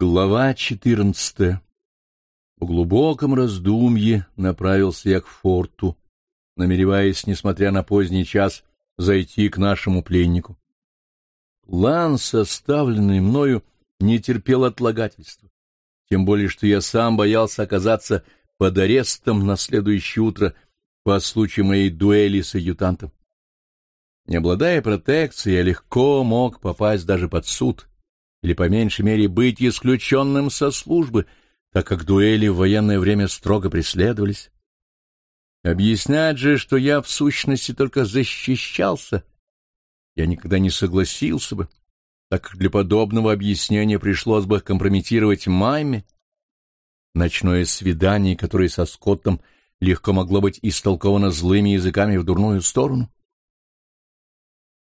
Глава четырнадцатая. В глубоком раздумье направился я к форту, намереваясь, несмотря на поздний час, зайти к нашему пленнику. План, составленный мною, не терпел отлагательства, тем более что я сам боялся оказаться под арестом на следующее утро по случаю моей дуэли с адъютантом. Не обладая протекцией, я легко мог попасть даже под суд или, по меньшей мере, быть исключенным со службы, так как дуэли в военное время строго преследовались. Объяснять же, что я в сущности только защищался, я никогда не согласился бы, так как для подобного объяснения пришлось бы компрометировать Майме. Ночное свидание, которое со Скоттом легко могло быть истолковано злыми языками в дурную сторону.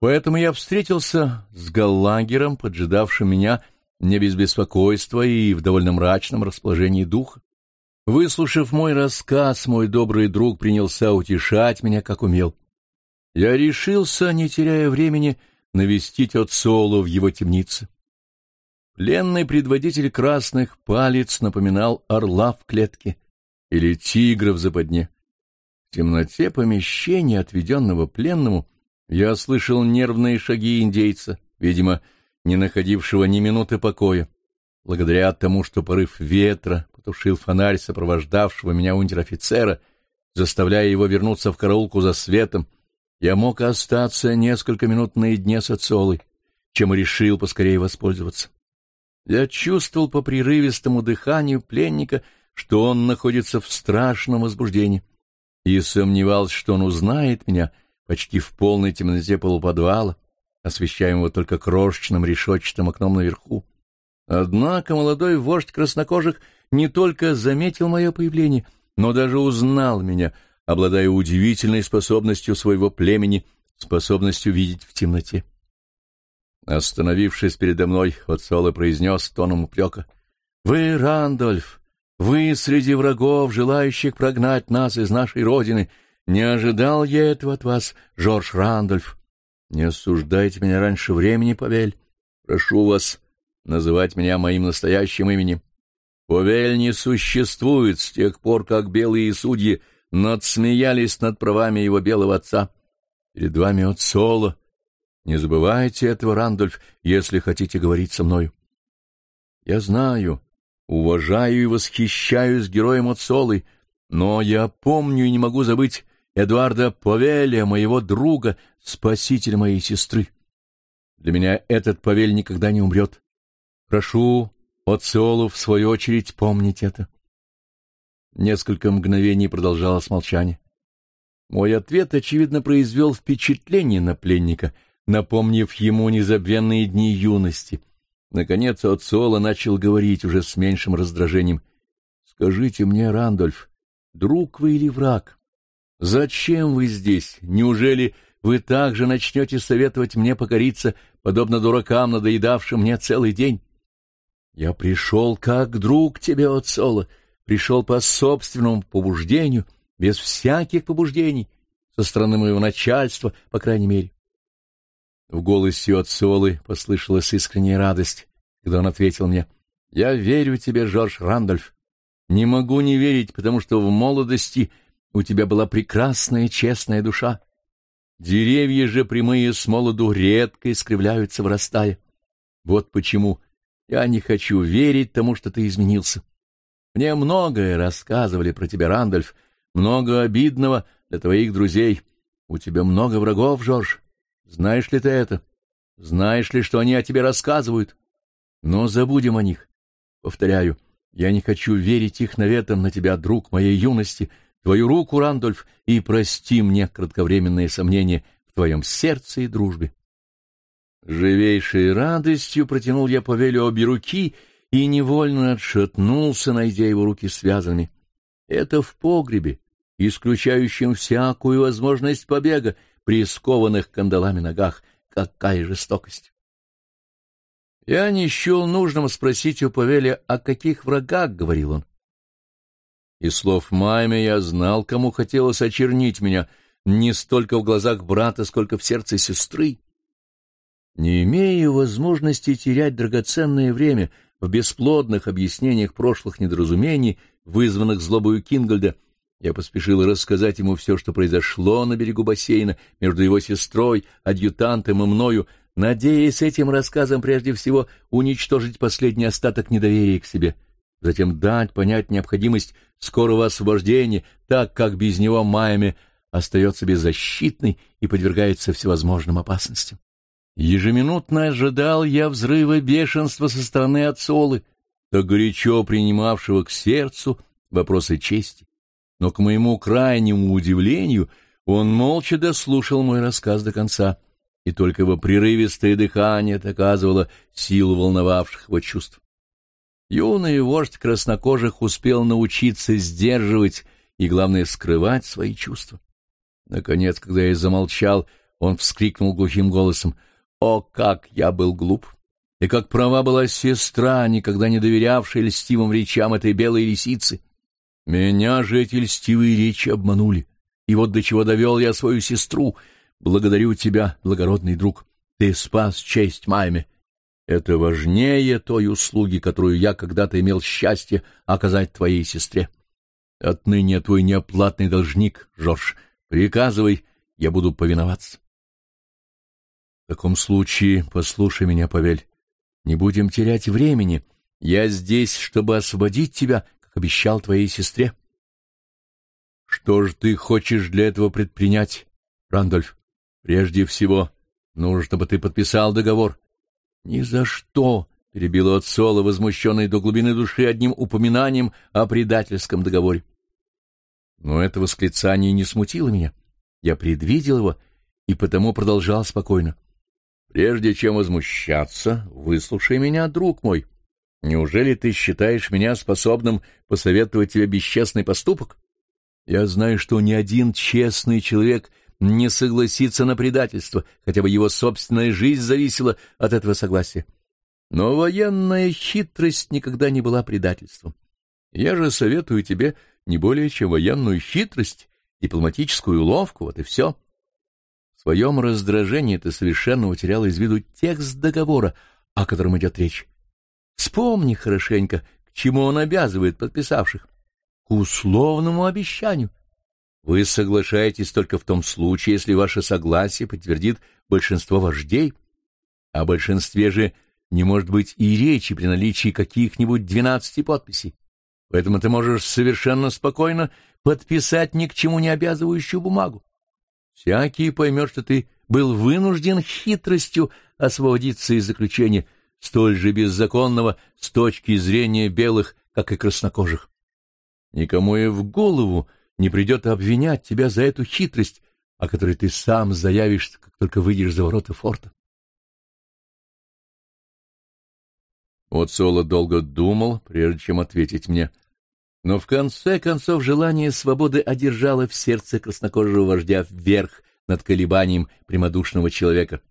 Поэтому я встретился с Галлагером, поджидавшим меня не без беспокойства и в довольно мрачном расположении духа. Выслушав мой рассказ, мой добрый друг принялся утешать меня, как умел. Я решился, не теряя времени, навестить Отцолу в его темнице. Пленный предводитель красных палец напоминал орла в клетке или тигра в западне. В темноте помещения, отведенного пленному, я слышал нервные шаги индейца, видимо, не находившего ни минуты покоя. Благодаря тому, что порыв ветра потушил фонарь сопровождавшего меня унтер-офицера, заставляя его вернуться в караулку за светом, я мог остаться несколько минут наедине с отцолой, чем решил поскорее воспользоваться. Я чувствовал по прерывистому дыханию пленника, что он находится в страшном возбуждении, и сомневался, что он узнает меня — почти в полной темноте полуподвала, освещаемого только крошечным решетчатым окном наверху. Однако молодой вождь краснокожих не только заметил мое появление, но даже узнал меня, обладая удивительной способностью своего племени, способностью видеть в темноте. Остановившись передо мной, Отсола произнес тоном упрека. — Вы, Рандольф, вы среди врагов, желающих прогнать нас из нашей родины, — не ожидал я этого от вас, Жорж Рандольф. Не осуждайте меня раньше времени, Павель. Прошу вас называть меня моим настоящим именем. Павель не существует с тех пор, как белые судьи надсмеялись над правами его белого отца. Перед вами от Соло. Не забывайте этого, Рандольф, если хотите говорить со мною. Я знаю, уважаю и восхищаюсь героем от Солы, но я помню и не могу забыть Эдуарда Павеля, моего друга, спасителя моей сестры. Для меня этот Павель никогда не умрет. Прошу Оциолу, в свою очередь, помнить это. Несколько мгновений продолжалось молчание. Мой ответ, очевидно, произвел впечатление на пленника, напомнив ему незабвенные дни юности. Наконец Оциола начал говорить уже с меньшим раздражением. — Скажите мне, Рандольф, друг вы или враг? — Зачем вы здесь? Неужели вы также начнете советовать мне покориться, подобно дуракам, надоедавшим мне целый день? Я пришел как друг тебе, Отсола, пришел по собственному побуждению, без всяких побуждений, со стороны моего начальства, по крайней мере. В голосе Отсолы послышалась искренняя радость, когда он ответил мне, «Я верю тебе, Жорж Рандольф. Не могу не верить, потому что в молодости у тебя была прекрасная честная душа. Деревья же прямые с молоду редко искривляются, вырастая. Вот почему я не хочу верить тому, что ты изменился. Мне многое рассказывали про тебя, Рандольф, много обидного для твоих друзей. У тебя много врагов, Жорж. Знаешь ли ты это? Знаешь ли, что они о тебе рассказывают? Но забудем о них. Повторяю, я не хочу верить их наветам на тебя, друг моей юности, — твою руку, Рандольф, и прости мне кратковременные сомнения в твоем сердце и дружбе. Живейшей радостью протянул я Павелю обе руки и невольно отшатнулся, найдя его руки связанными. Это в погребе, исключающем всякую возможность побега при скованных кандалами ногах. Какая жестокость! Я не счел нужным спросить у Павеля, о каких врагах, — говорил он. Из слов Майме я знал, кому хотелось очернить меня, не столько в глазах брата, сколько в сердце сестры. Не имея возможности терять драгоценное время, в бесплодных объяснениях прошлых недоразумений, вызванных злобою Кингольда, я поспешил рассказать ему все, что произошло на берегу бассейна между его сестрой, адъютантом и мною, надеясь этим рассказом прежде всего уничтожить последний остаток недоверия к себе, затем дать понять необходимость скорого освобождения, так как без него Майами остается беззащитной и подвергается всевозможным опасностям. Ежеминутно ожидал я взрыва бешенства со стороны Ацолы, так горячо принимавшего к сердцу вопросы чести. Но, к моему крайнему удивлению, он молча дослушал мой рассказ до конца, и только его прерывистое дыхание доказывало силу волновавших его чувств. Юный вождь краснокожих успел научиться сдерживать и, главное, скрывать свои чувства. Наконец, когда я замолчал, он вскрикнул глухим голосом — о, как я был глуп! И как права была сестра, никогда не доверявшая льстивым речам этой белой лисицы. Меня же эти льстивые речи обманули. И вот до чего довел я свою сестру. Благодарю тебя, благородный друг. Ты спас честь Майме. Это важнее той услуги, которую я когда-то имел счастье оказать твоей сестре. Отныне твой неоплатный должник, Жорж. Приказывай, я буду повиноваться. В таком случае послушай меня, Павель. Не будем терять времени. Я здесь, чтобы освободить тебя, как обещал твоей сестре. Что же ты хочешь для этого предпринять, Рандольф? Прежде всего, нужно, чтобы ты подписал договор. Ни за что, — перебил Отсола, возмущенный до глубины души одним упоминанием о предательском договоре. Но это восклицание не смутило меня. Я предвидел его и потому продолжал спокойно. — Прежде чем возмущаться, выслушай меня, друг мой. Неужели ты считаешь меня способным посоветовать тебе бесчестный поступок? Я знаю, что ни один честный человек не согласится на предательство, хотя бы его собственная жизнь зависела от этого согласия. Но военная хитрость никогда не была предательством. Я же советую тебе не более чем военную хитрость, дипломатическую уловку, вот и все. — в своем раздражении ты совершенно утерял из виду текст договора, о котором идет речь. Вспомни хорошенько, к чему он обязывает подписавших. К условному обещанию. Вы соглашаетесь только в том случае, если ваше согласие подтвердит большинство вождей. О большинстве же не может быть и речи при наличии каких-нибудь двенадцати подписей. Поэтому ты можешь совершенно спокойно подписать ни к чему не обязывающую бумагу. Всякий поймет, что ты был вынужден хитростью освободиться из заключения, столь же беззаконного с точки зрения белых, как и краснокожих. Никому и в голову не придет обвинять тебя за эту хитрость, о которой ты сам заявишь, как только выйдешь за ворота форта. Вот Соло долго думал, прежде чем ответить мне. Но в конце концов желание свободы одержало в сердце краснокожего вождя вверх над колебанием прямодушного человека.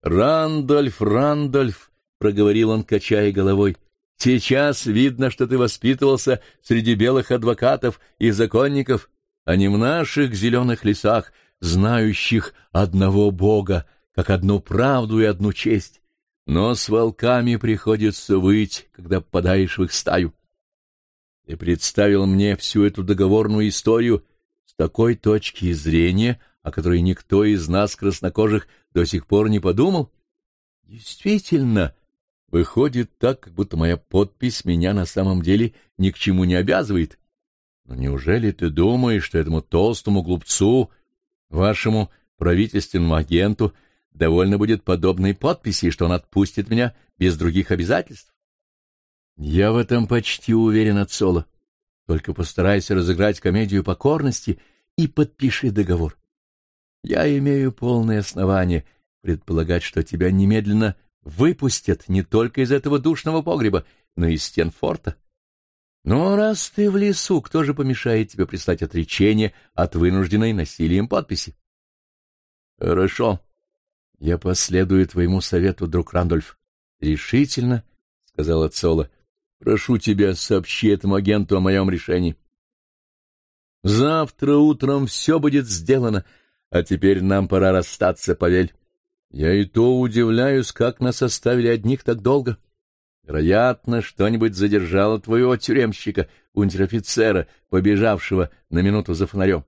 «Рандольф, Рандольф!» — проговорил он, качая головой. «Сейчас видно, что ты воспитывался среди белых адвокатов и законников, а не в наших зеленых лесах, знающих одного Бога, как одну правду и одну честь. Но с волками приходится выть, когда попадаешь в их стаю. Ты представил мне всю эту договорную историю с такой точки зрения, о которой никто из нас, краснокожих, до сих пор не подумал? Действительно, выходит так, как будто моя подпись меня на самом деле ни к чему не обязывает. Но неужели ты думаешь, что этому толстому глупцу, вашему правительственному агенту, довольно будет подобной подписи, что он отпустит меня без других обязательств? Я в этом почти уверен, Ацола. Только постарайся разыграть комедию покорности и подпиши договор. Я имею полное основание предполагать, что тебя немедленно выпустят не только из этого душного погреба, но и из стен форта. Но раз ты в лесу, кто же помешает тебе прислать отречение от вынужденной насилием подписи? Хорошо. Я последую твоему совету, друг Рандольф. Решительно, — сказала Цола. Прошу тебя, сообщи этому агенту о моем решении. Завтра утром все будет сделано, а теперь нам пора расстаться, Павель. Я и то удивляюсь, как нас оставили одних так долго. Вероятно, что-нибудь задержало твоего тюремщика, унтер-офицера, побежавшего на минуту за фонарем.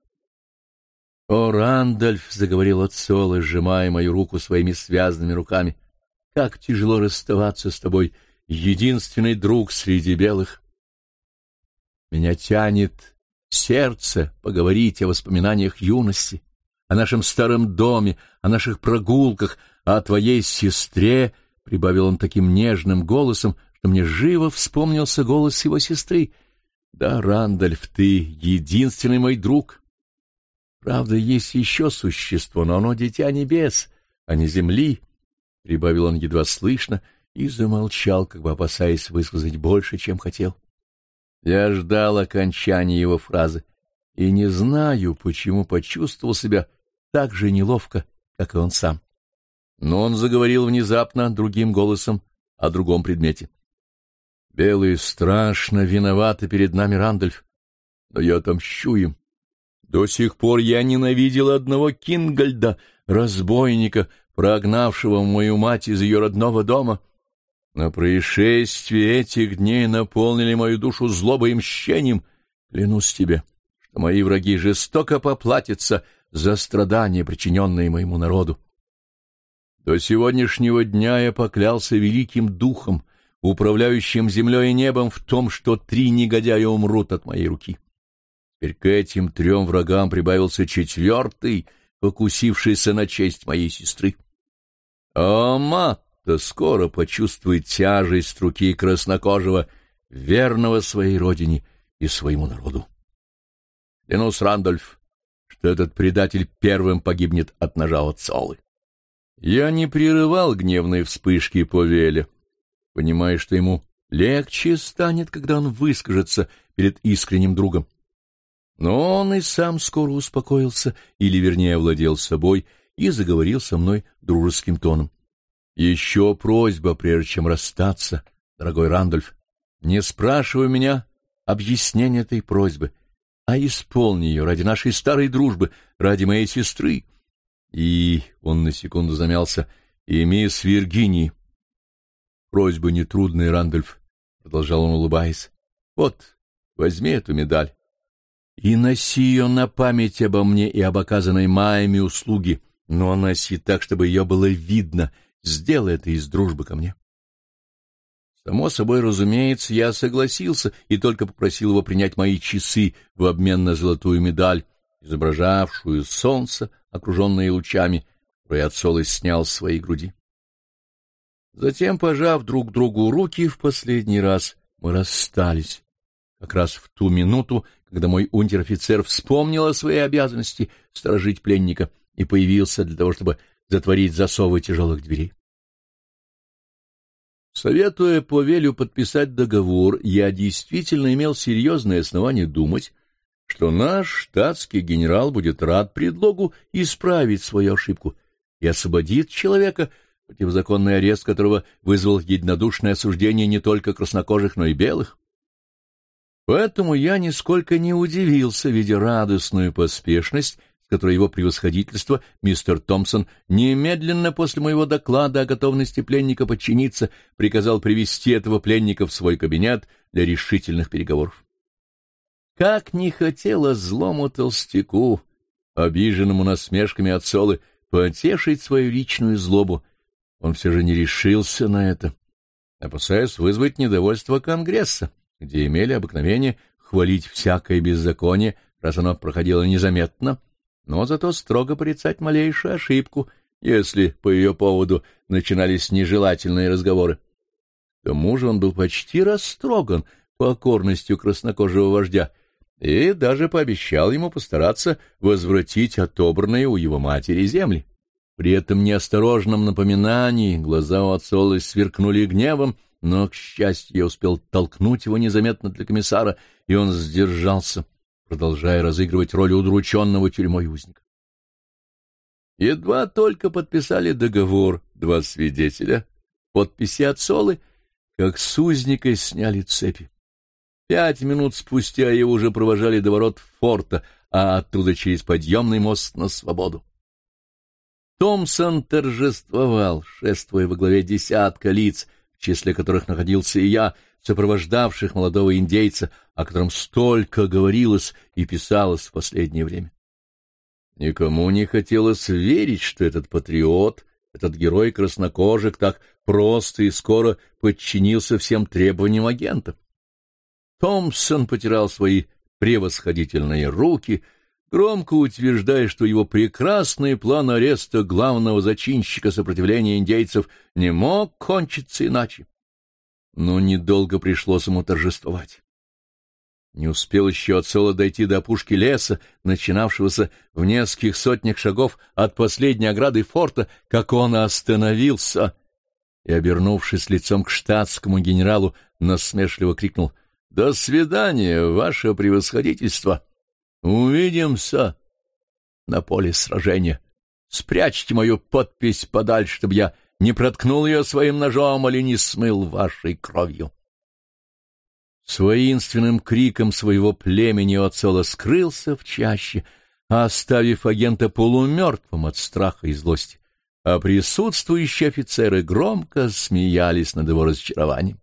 — О, Рандольф! — заговорил Отцола, сжимая мою руку своими связанными руками. — Как тяжело расставаться с тобой, единственный друг среди белых! Меня тянет сердце поговорить о воспоминаниях юности, о нашем старом доме, о наших прогулках, о твоей сестре, — прибавил он таким нежным голосом, что мне живо вспомнился голос его сестры. — Да, Рандольф, ты единственный мой друг. Правда, есть еще существо, но оно дитя небес, а не земли, — прибавил он едва слышно и замолчал, как бы опасаясь высказать больше, чем хотел. Я ждал окончания его фразы и не знаю, почему почувствовал себя так же неловко, как и он сам. Но он заговорил внезапно другим голосом о другом предмете. «Белые страшно виноваты перед нами, Рандольф, но я отомщу им. До сих пор я ненавидел одного Кингальда, разбойника, прогнавшего мою мать из ее родного дома. Но происшествия этих дней наполнили мою душу злобой и мщением. Клянусь тебе, что мои враги жестоко поплатятся за страдания, причиненные моему народу. До сегодняшнего дня я поклялся великим духом, управляющим землей и небом, в том, что три негодяя умрут от моей руки. Теперь к этим трем врагам прибавился четвертый, покусившийся на честь моей сестры. А мат-то скоро почувствует тяжесть руки краснокожего, верного своей родине и своему народу. Клянусь, Рандольф, что этот предатель первым погибнет от ножа от Солы. Я не прерывал гневные вспышки Повеля, понимая, что ему легче станет, когда он выскажется перед искренним другом. Но он и сам скоро успокоился, или, вернее, овладел собой, и заговорил со мной дружеским тоном. «Еще просьба, прежде чем расстаться, дорогой Рандольф, не спрашивай меня объяснения этой просьбы, а исполни ее ради нашей старой дружбы, ради моей сестры». И он на секунду замялся. И мисс Виргинии. Просьба нетрудная, Рандольф, — продолжал он, улыбаясь. Вот, возьми эту медаль и носи ее на память обо мне и об оказанной Майами услуге, но носи так, чтобы ее было видно. Сделай это из дружбы ко мне. Само собой, разумеется, я согласился и только попросил его принять мои часы в обмен на золотую медаль, изображавшую солнце, окруженное лучами, которые Ацолы снял с своей груди. Затем, пожав друг другу руки в последний раз, мы расстались. Как раз в ту минуту, когда мой унтер-офицер вспомнил о своей обязанности сторожить пленника и появился для того, чтобы затворить засовы тяжелых дверей. Советуя Повелю подписать договор, я действительно имел серьезное основание думать, что наш штатский генерал будет рад предлогу исправить свою ошибку и освободит человека, противозаконный арест которого вызвал единодушное осуждение не только краснокожих, но и белых. Поэтому я нисколько не удивился, видя радостную поспешность, с его превосходительство, мистер Томпсон, немедленно после моего доклада о готовности пленника подчиниться, приказал привести этого пленника в свой кабинет для решительных переговоров. Как не хотела злому толстяку, обиженному насмешками от Солы, потешить свою личную злобу, он все же не решился на это, опасаясь вызвать недовольство Конгресса, где имели обыкновение хвалить всякое беззаконие, раз оно проходило незаметно, но зато строго порицать малейшую ошибку, если по ее поводу начинались нежелательные разговоры. К тому же он был почти растроган покорностью краснокожего вождя, и даже пообещал ему постараться возвратить отобранные у его матери земли. При этом неосторожном напоминании глаза у Ацолы сверкнули гневом, но, к счастью, я успел толкнуть его незаметно для комиссара, и он сдержался, продолжая разыгрывать роль удрученного тюрьмой узника. Едва только подписали договор два свидетеля, подписи Ацолы, как с узника сняли цепи. Пять минут спустя его уже провожали до ворот форта, а оттуда через подъемный мост на свободу. Томпсон торжествовал, шествуя во главе десятка лиц, в числе которых находился и я, сопровождавших молодого индейца, о котором столько говорилось и писалось в последнее время. Никому не хотелось верить, что этот патриот, этот герой краснокожих так просто и скоро подчинился всем требованиям агента. Томпсон потирал свои превосходительные руки, громко утверждая, что его прекрасный план ареста главного зачинщика сопротивления индейцев не мог кончиться иначе. Но недолго пришлось ему торжествовать. Не успел еще Ацола дойти до опушки леса, начинавшегося в нескольких сотнях шагов от последней ограды форта, как он остановился и, обернувшись лицом к штатскому генералу, насмешливо крикнул «До свидания, ваше превосходительство! Увидимся на поле сражения! Спрячьте мою подпись подальше, чтобы я не проткнул ее своим ножом или не смыл вашей кровью!» С воинственным криком своего племени Оцело скрылся в чаще, оставив агента полумертвым от страха и злости, а присутствующие офицеры громко смеялись над его разочарованием.